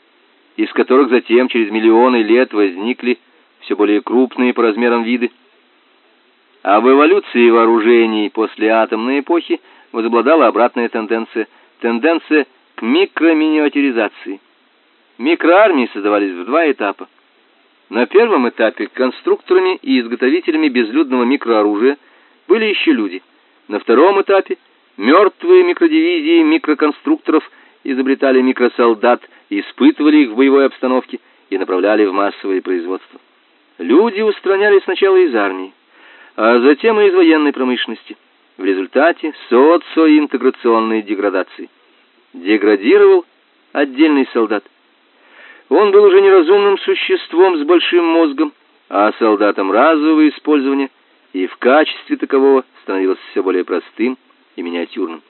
из которых затем через миллионы лет возникли все более крупные по размерам виды, а в эволюции вооружений после атомной эпохи возобладала обратная тенденция тенденция к микроминиатюризации. Микроармии создавались в два этапа. На первом этапе конструкторами и изготовителями безлюдного микрооружия были еще люди. На втором этапе мертвые микродивизии микроконструкторов изобретали микросолдат, испытывали их в боевой обстановке и направляли в массовое производство. Люди устранялись сначала из армии, а затем и из военной промышленности. В результате социоинтеграционной деградации. Деградировал отдельный солдат. Он был уже неразумным существом с большим мозгом, а солдатом разового использования и в качестве такового становился все более простым и миниатюрным.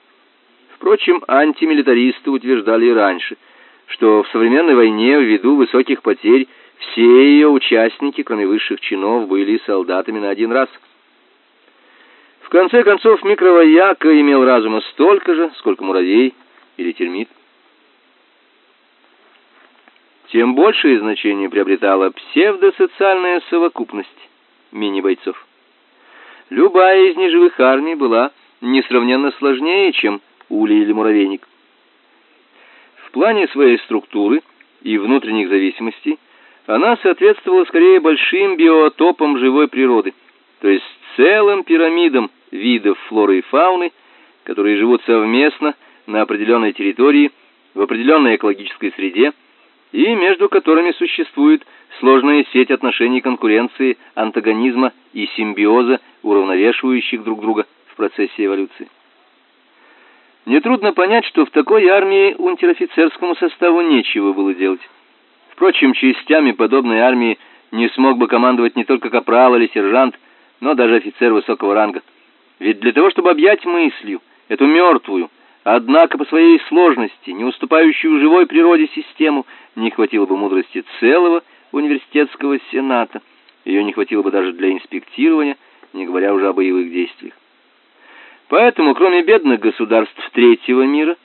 Впрочем, антимилитаристы утверждали и раньше, что в современной войне ввиду высоких потерь все ее участники, кроме высших чинов, были солдатами на один раз – конце концов, микровояка имел разума столько же, сколько муравей или термит. Тем большее значение приобретала псевдосоциальная совокупность мини-бойцов. Любая из неживых армий была несравненно сложнее, чем улей или муравейник. В плане своей структуры и внутренних зависимостей она соответствовала скорее большим биотопам живой природы, то есть целым пирамидам видов флоры и фауны, которые живут совместно на определенной территории, в определенной экологической среде, и между которыми существует сложная сеть отношений конкуренции, антагонизма и симбиоза, уравновешивающих друг друга в процессе эволюции. Нетрудно понять, что в такой армии унтер-офицерскому составу нечего было делать. Впрочем, частями подобной армии не смог бы командовать не только капрал или сержант, но даже офицер высокого ранга. Ведь для того, чтобы объять мыслью эту мертвую, однако по своей сложности, не уступающую живой природе систему, не хватило бы мудрости целого университетского сената. Ее не хватило бы даже для инспектирования, не говоря уже о боевых действиях. Поэтому, кроме бедных государств третьего мира,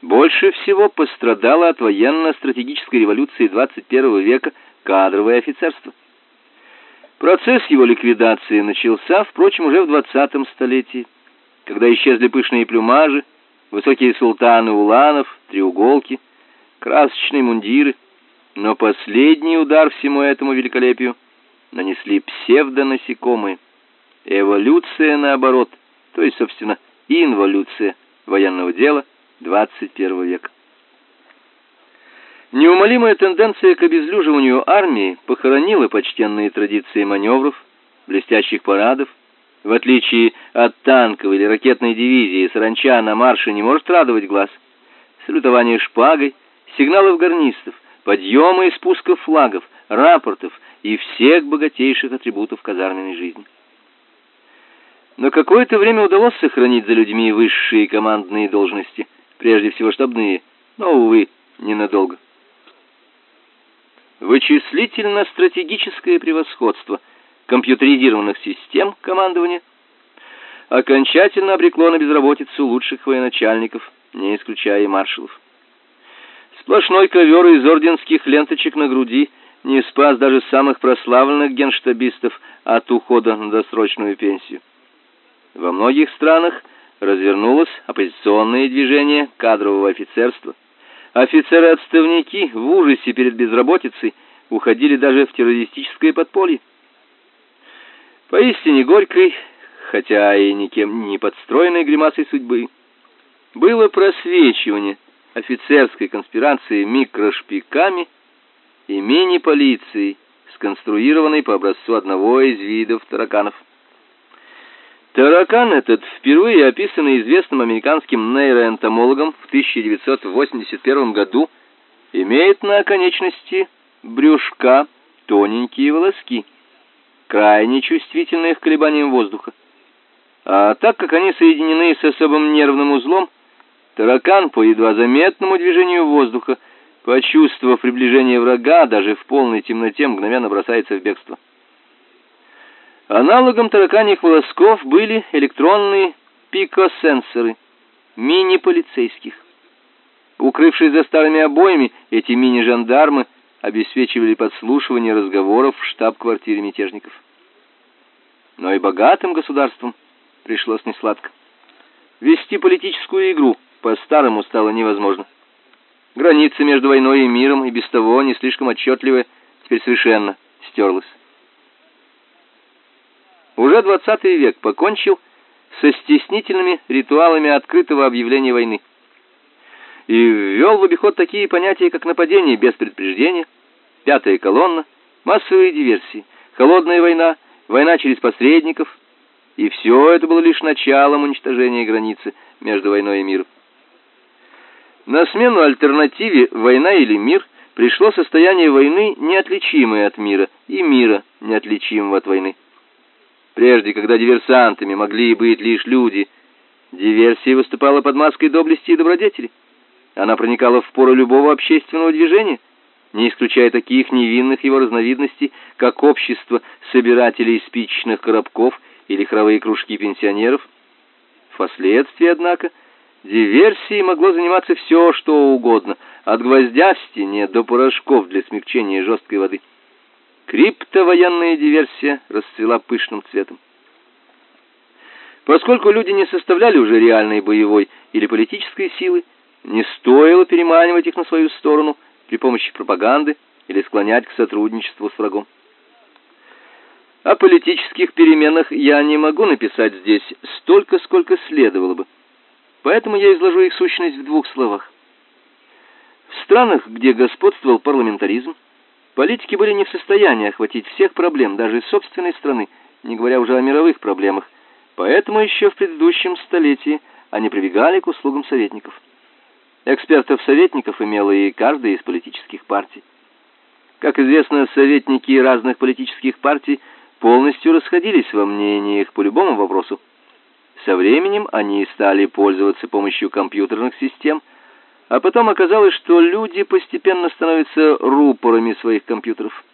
больше всего пострадало от военно-стратегической революции 21 века кадровое офицерство. Процесс его ликвидации начался, впрочем, уже в 20 столетии, когда исчезли пышные плюмажи, высокие султаны уланов, треуголки, красочные мундиры, но последний удар всему этому великолепию нанесли псевдонасекомые. Эволюция наоборот, то есть, собственно, инволюция военного дела 21 века. Неумолимая тенденция к обезлюживанию армии похоронила почтенные традиции маневров, блестящих парадов. В отличие от танковой или ракетной дивизии, саранча на марше не может радовать глаз. Салютование шпагой, сигналов гарнистов, подъемы и спусков флагов, рапортов и всех богатейших атрибутов казарменной жизни. На какое-то время удалось сохранить за людьми высшие командные должности, прежде всего штабные, но, увы, ненадолго. Вычислительно-стратегическое превосходство компьютеризированных систем командования окончательно обрекло на безработицу лучших военачальников, не исключая и маршалов. Сплошной ковер из орденских ленточек на груди не спас даже самых прославленных генштабистов от ухода на досрочную пенсию. Во многих странах развернулось оппозиционное движение кадрового офицерства. Офицеры-отставники в ужасе перед безработицей уходили даже в террористическое подполье. Поистине горькой, хотя и никем не подстроенной гримасой судьбы, было просвечивание офицерской конспирации микрошпиками и мини-полицией, сконструированной по образцу одного из видов тараканов. Таракан этот, впервые описанный известным американским нейроэнтомологом в 1981 году, имеет на конечности брюшка тоненькие волоски, крайне чувствительные к колебаниям воздуха. А так как они соединены с особым нервным узлом, таракан по едва заметному движению воздуха, почувствовав приближение врага, даже в полной темноте мгновенно бросается в бегство. Аналогом тараканьих волосков были электронные пикосенсоры, мини-полицейских. Укрывшись за старыми обоями, эти мини-жандармы обеспечивали подслушивание разговоров в штаб-квартире мятежников. Но и богатым государствам пришлось несладко. Вести политическую игру по-старому стало невозможно. Граница между войной и миром и без того не слишком отчетливая теперь совершенно стерлась. Уже XX век покончил со стеснительными ритуалами открытого объявления войны и ввел в обиход такие понятия, как нападение без предупреждения, пятая колонна, массовые диверсии, холодная война, война через посредников, и все это было лишь началом уничтожения границы между войной и миром. На смену альтернативе «война или мир» пришло состояние войны, неотличимое от мира, и мира, неотличимого от войны. Прежде, когда диверсантами могли быть лишь люди, диверсия выступала под маской доблести и добродетели. Она проникала в поры любого общественного движения, не исключая таких невинных его разновидностей, как общество собирателей спичечных коробков или хоровые кружки пенсионеров. Впоследствии, однако, диверсией могло заниматься все, что угодно, от гвоздя в стене до порошков для смягчения жесткой воды. Криптовоенная диверсия расцвела пышным цветом. Поскольку люди не составляли уже реальной боевой или политической силы, не стоило переманивать их на свою сторону при помощи пропаганды или склонять к сотрудничеству с врагом. О политических переменах я не могу написать здесь столько, сколько следовало бы. Поэтому я изложу их сущность в двух словах. В странах, где господствовал парламентаризм, Политики были не в состоянии охватить всех проблем даже собственной страны, не говоря уже о мировых проблемах. Поэтому еще в предыдущем столетии они прибегали к услугам советников. Экспертов-советников имела и каждая из политических партий. Как известно, советники разных политических партий полностью расходились во мнениях по любому вопросу. Со временем они стали пользоваться помощью компьютерных систем – а потом оказалось, что люди постепенно становятся рупорами своих компьютеров.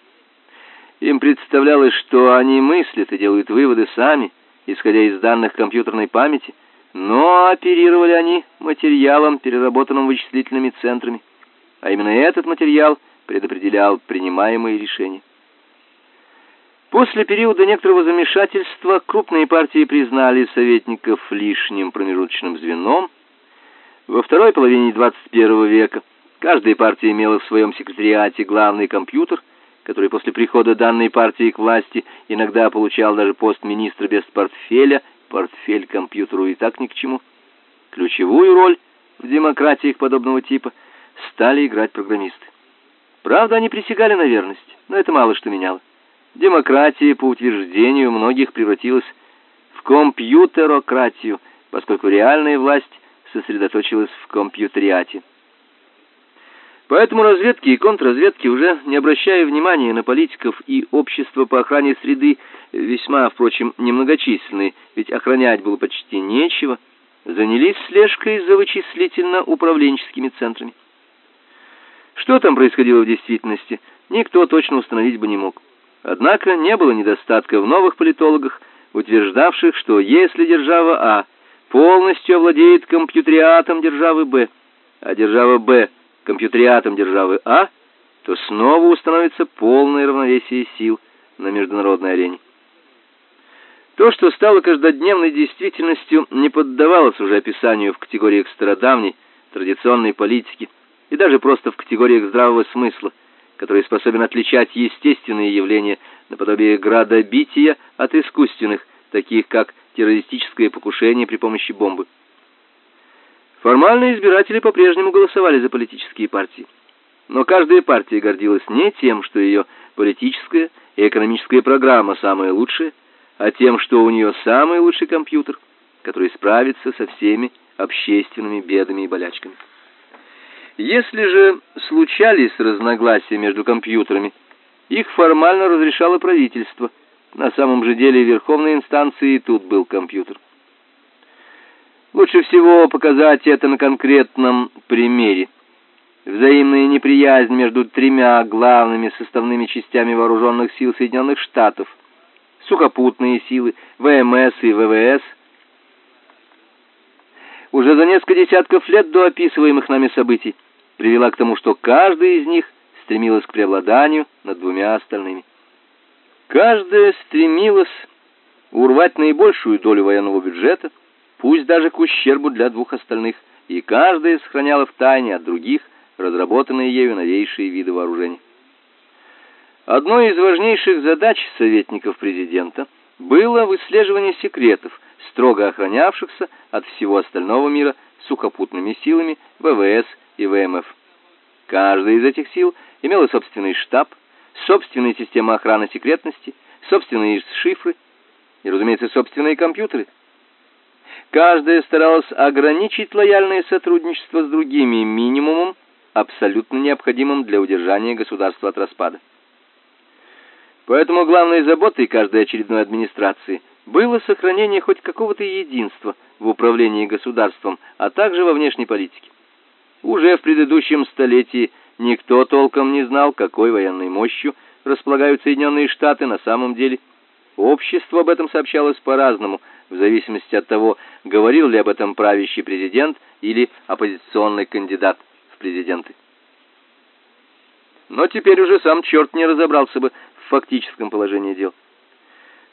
Им представлялось, что они мыслят и делают выводы сами, исходя из данных компьютерной памяти, но оперировали они материалом, переработанным вычислительными центрами. А именно этот материал предопределял принимаемые решения. После периода некоторого замешательства крупные партии признали советников лишним промежуточным звеном, во второй половине 21 века каждая партия имела в своем секретариате главный компьютер, который после прихода данной партии к власти иногда получал даже пост министра без портфеля, портфель компьютеру и так ни к чему. Ключевую роль в демократиях подобного типа стали играть программисты. Правда, они присягали на верность, но это мало что меняло. Демократия, по утверждению многих, превратилась в компьютерократию, поскольку реальная власть сосредоточилась в компьютериате. Поэтому разведки и контрразведки, уже не обращая внимания на политиков и общество по охране среды, весьма, впрочем, немногочисленные, ведь охранять было почти нечего, занялись слежкой за вычислительно-управленческими центрами. Что там происходило в действительности, никто точно установить бы не мог. Однако не было недостатка в новых политологах, утверждавших, что если держава А полностью овладеет компьютериатом державы Б, а держава Б компьютериатом державы А, то снова установится полное равновесие сил на международной арене. То, что стало каждодневной действительностью, не поддавалось уже описанию в категориях стародавней традиционной политики и даже просто в категориях здравого смысла, который способен отличать естественные явления наподобие градобития от искусственных, таких как террористическое покушение при помощи бомбы. Формально избиратели по-прежнему голосовали за политические партии. Но каждая партия гордилась не тем, что ее политическая и экономическая программа самая лучшая, а тем, что у нее самый лучший компьютер, который справится со всеми общественными бедами и болячками. Если же случались разногласия между компьютерами, их формально разрешало правительство. На самом же деле верховной инстанцией тут был компьютер. Лучше всего показать это на конкретном примере. Взаимная неприязнь между тремя главными составными частями вооруженных сил Соединенных Штатов: сухопутные силы, ВМС и ВВС. Уже за несколько десятков лет до описываемых нами событий привела к тому, что каждая из них стремилась к преобладанию над двумя остальными. Каждая стремилась урвать наибольшую долю военного бюджета пусть даже к ущербу для двух остальных, и каждая сохраняла в тайне от других разработанные ею новейшие виды вооружений. Одной из важнейших задач советников президента было выслеживание секретов, строго охранявшихся от всего остального мира сухопутными силами ВВС и ВМФ. Каждая из этих сил имела собственный штаб, собственные системы охраны секретности, собственные шифры и, разумеется, собственные компьютеры – Каждая старалась ограничить лояльное сотрудничество с другими минимумом, абсолютно необходимым для удержания государства от распада. Поэтому главной заботой каждой очередной администрации было сохранение хоть какого-то единства в управлении государством, а также во внешней политике. Уже в предыдущем столетии никто толком не знал, какой военной мощью располагают Соединенные Штаты на самом деле. Общество об этом сообщалось по-разному, в зависимости от того, говорил ли об этом правящий президент или оппозиционный кандидат в президенты. Но теперь уже сам черт не разобрался бы в фактическом положении дел.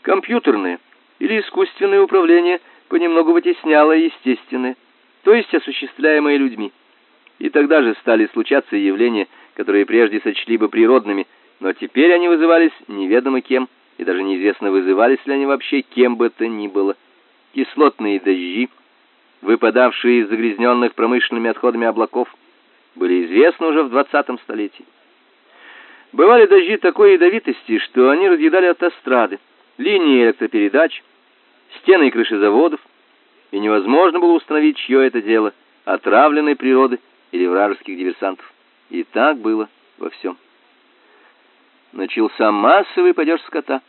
Компьютерное или искусственное управление понемногу вытесняло естественное, то есть осуществляемое людьми. И тогда же стали случаться явления, которые прежде сочли бы природными, но теперь они вызывались неведомо кем, и даже неизвестно, вызывались ли они вообще кем бы то ни было кислотные дожди, выпадавшие из загрязненных промышленными отходами облаков, были известны уже в 20 столетии. Бывали дожди такой ядовитости, что они разъедали автострады, линии электропередач, стены и крыши заводов, и невозможно было установить, чье это дело, отравленной природы или вражеских диверсантов. И так было во всем. Начался массовый падеж скота.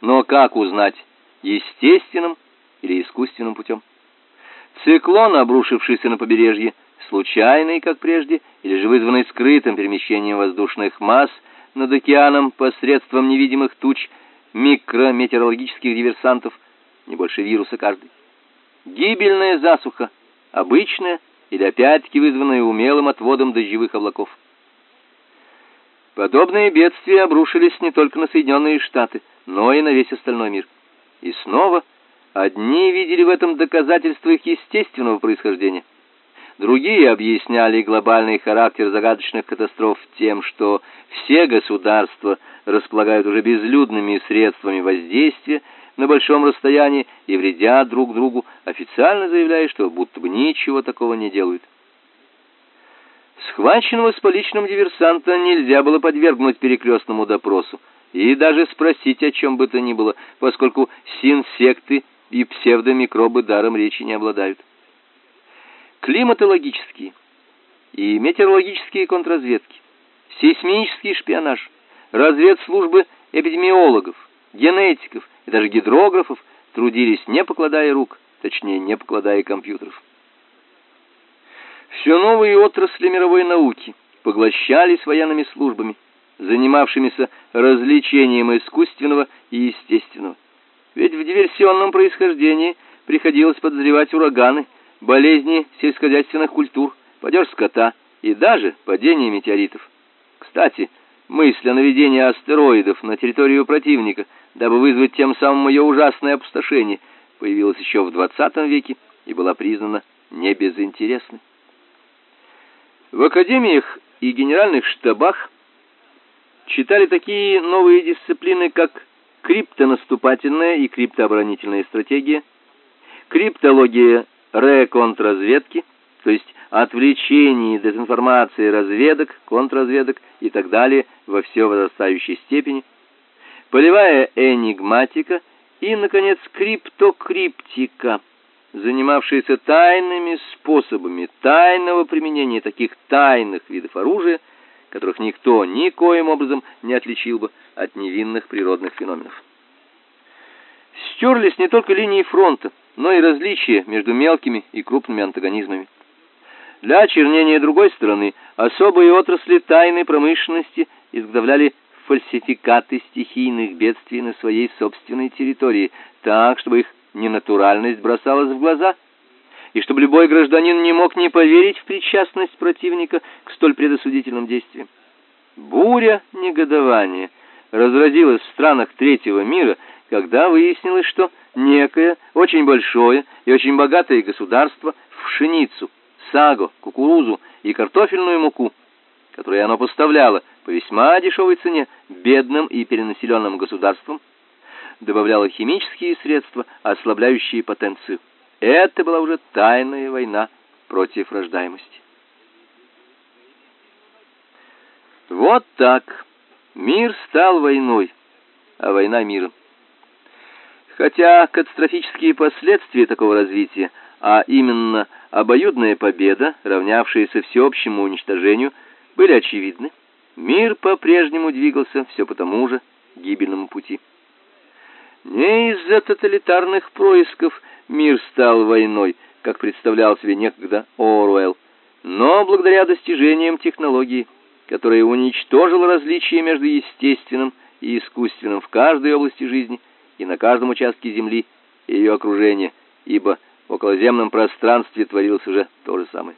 Но как узнать, естественным или искусственным путем. Циклон, обрушившийся на побережье, случайный, как прежде, или же вызванный скрытым перемещением воздушных масс над океаном посредством невидимых туч микрометеорологических диверсантов, не больше вируса каждый. Гибельная засуха, обычная или опять-таки вызванная умелым отводом дождевых облаков. Подобные бедствия обрушились не только на Соединенные Штаты, но и на весь остальной мир. И снова одни видели в этом доказательство их естественного происхождения. Другие объясняли глобальный характер загадочных катастроф тем, что все государства располагают уже безлюдными средствами воздействия на большом расстоянии и вредят друг другу, официально заявляя, что будто бы ничего такого не делают. Схваченного с поличным диверсанта нельзя было подвергнуть перекрестному допросу и даже спросить о чем бы то ни было, поскольку синсекты и псевдомикробы даром речи не обладают. Климатологические и метеорологические контрразведки, сейсмический шпионаж, разведслужбы эпидемиологов, генетиков и даже гидрографов трудились не покладая рук, точнее, не покладая компьютеров. Все новые отрасли мировой науки поглощались военными службами, занимавшимися развлечением искусственного и естественного. Ведь в диверсионном происхождении приходилось подозревать ураганы, болезни сельскохозяйственных культур, падеж скота и даже падение метеоритов. Кстати, мысль о наведении астероидов на территорию противника, дабы вызвать тем самым ее ужасное опустошение, появилась еще в 20 веке и была признана небезынтересной. В академиях и генеральных штабах читали такие новые дисциплины, как криптонаступательная и криптооборонительная стратегия, криптология реконтрразведки, то есть отвлечение дезинформации разведок, контрразведок и так далее во все возрастающей степени, полевая энигматика и, наконец, криптокриптика, занимавшаяся тайными способами тайного применения таких тайных видов оружия, которых никто никоим образом не отличил бы от невинных природных феноменов. Стерлись не только линии фронта, но и различия между мелкими и крупными антагонизмами. Для очернения другой стороны особые отрасли тайной промышленности изготовляли фальсификаты стихийных бедствий на своей собственной территории, так, чтобы их ненатуральность бросалась в глаза, и чтобы любой гражданин не мог не поверить в причастность противника к столь предосудительным действиям. Буря негодования разразилась в странах третьего мира, когда выяснилось, что некое очень большое и очень богатое государство в пшеницу, саго, кукурузу и картофельную муку, которые оно поставляло по весьма дешевой цене бедным и перенаселенным государствам, добавляло химические средства, ослабляющие потенцию. Это была уже тайная война против рождаемости. Вот так. Мир стал войной, а война миром. Хотя катастрофические последствия такого развития, а именно обоюдная победа, равнявшаяся всеобщему уничтожению, были очевидны, мир по-прежнему двигался все по тому же гибельному пути. Не из-за тоталитарных происков мир стал войной, как представлял себе некогда Оруэлл, но благодаря достижениям технологии, которая уничтожила различия между естественным и искусственным в каждой области жизни и на каждом участке земли и ее окружения, ибо околоземном пространстве творилось уже то же самое.